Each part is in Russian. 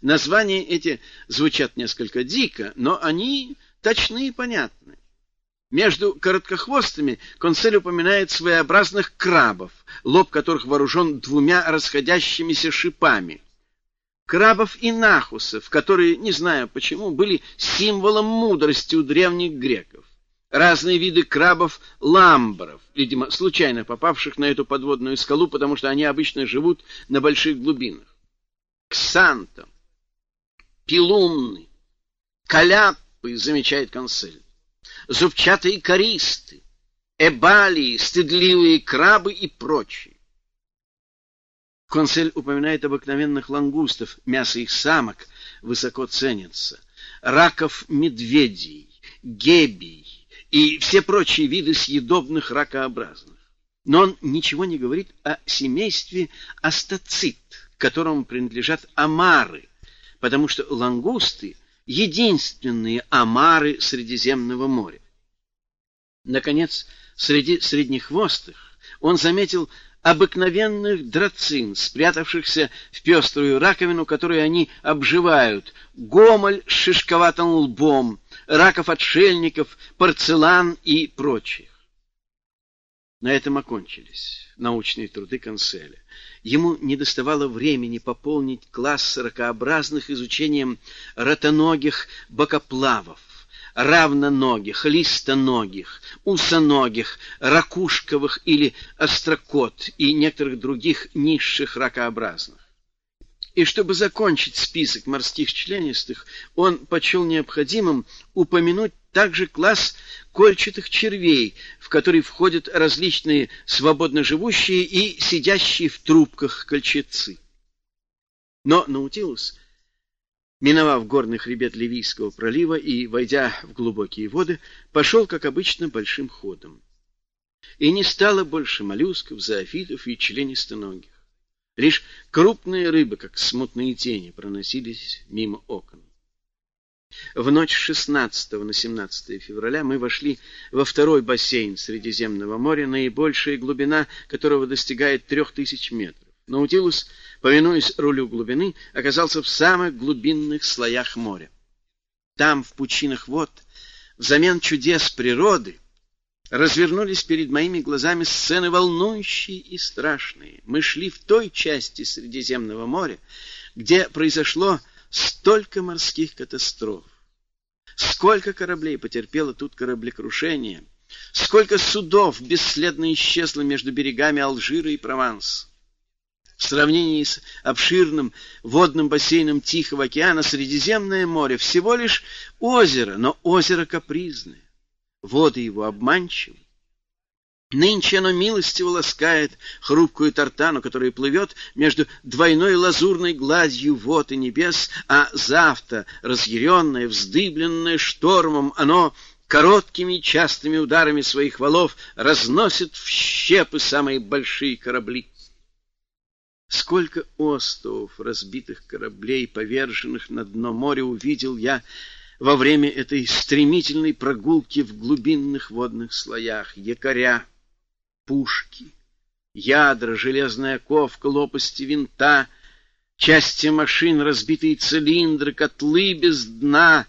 Названия эти звучат несколько дико, но они точны и понятны. Между короткохвостыми консель упоминает своеобразных крабов, лоб которых вооружен двумя расходящимися шипами. Крабов и нахусов, которые, не знаю почему, были символом мудрости у древних греков. Разные виды крабов-ламбров, видимо, случайно попавших на эту подводную скалу, потому что они обычно живут на больших глубинах. Ксанто, пилумны, каляпы, замечает консель зубчатые користы, эбалии, стыдливые крабы и прочие. Консель упоминает обыкновенных лангустов, мясо их самок высоко ценится, раков медведей, гебий и все прочие виды съедобных ракообразных. Но он ничего не говорит о семействе астацит, которому принадлежат омары, потому что лангусты — единственные омары Средиземного моря. Наконец, среди среднехвостых он заметил обыкновенных драцин, спрятавшихся в пеструю раковину, которую они обживают, гомоль с шишковатым лбом, раков-отшельников, порцелан и прочих. На этом окончились научные труды Канцеля. Ему недоставало времени пополнить класс ракообразных изучением ротоногих бокоплавов, равноногих, листоногих, усоногих, ракушковых или острокот и некоторых других низших ракообразных. И чтобы закончить список морских членистых, он почел необходимым упомянуть также класс кольчатых червей, в который входят различные свободно живущие и сидящие в трубках кольчатцы. Но Наутилус, миновав горный хребет Ливийского пролива и войдя в глубокие воды, пошел, как обычно, большим ходом. И не стало больше моллюсков, зоофитов и членистоногих. Лишь крупные рыбы, как смутные тени, проносились мимо окон. В ночь с 16 на 17 февраля мы вошли во второй бассейн Средиземного моря, наибольшая глубина которого достигает трех тысяч метров. Наутилус, повинуясь рулю глубины, оказался в самых глубинных слоях моря. Там, в пучинах вод, взамен чудес природы, развернулись перед моими глазами сцены волнующие и страшные. Мы шли в той части Средиземного моря, где произошло столько морских катастроф. Сколько кораблей потерпело тут кораблекрушение, сколько судов бесследно исчезло между берегами Алжира и Прованса. В сравнении с обширным водным бассейном Тихого океана Средиземное море всего лишь озеро, но озеро капризное воды его обманчивы. Нынче оно милостиво ласкает хрупкую тартану, которая плывет между двойной лазурной гладью вод и небес, а завтра, разъяренное, вздыбленное штормом, оно короткими частыми ударами своих валов разносит в щепы самые большие корабли. Сколько островов, разбитых кораблей, поверженных на дно моря, увидел я во время этой стремительной прогулки в глубинных водных слоях. Якоря, пушки, ядра, железная ковка, лопасти винта, части машин, разбитые цилиндры, котлы без дна,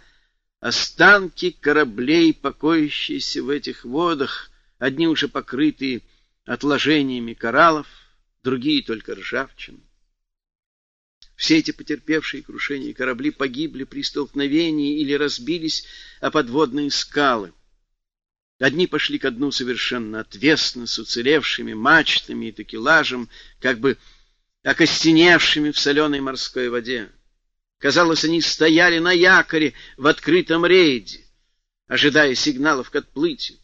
останки кораблей, покоящиеся в этих водах, одни уже покрытые отложениями кораллов, другие только ржавчиной. Все эти потерпевшие крушение корабли погибли при столкновении или разбились о подводные скалы. Одни пошли ко дну совершенно отвесно, с уцелевшими мачтами и такелажем, как бы окостеневшими в соленой морской воде. Казалось, они стояли на якоре в открытом рейде, ожидая сигналов к отплытию.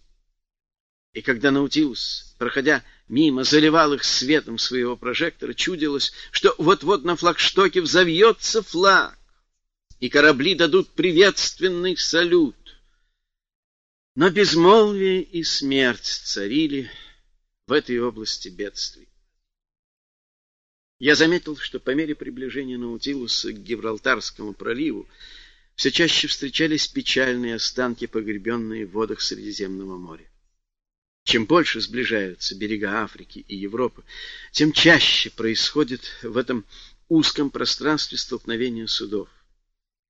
И когда Наутилус, проходя мимо, заливал их светом своего прожектора, чудилось, что вот-вот на флагштоке взовьется флаг, и корабли дадут приветственный салют. Но безмолвие и смерть царили в этой области бедствий. Я заметил, что по мере приближения Наутилуса к Гибралтарскому проливу все чаще встречались печальные останки, погребенные в водах Средиземного моря. Чем больше сближаются берега Африки и Европы, тем чаще происходит в этом узком пространстве столкновения судов.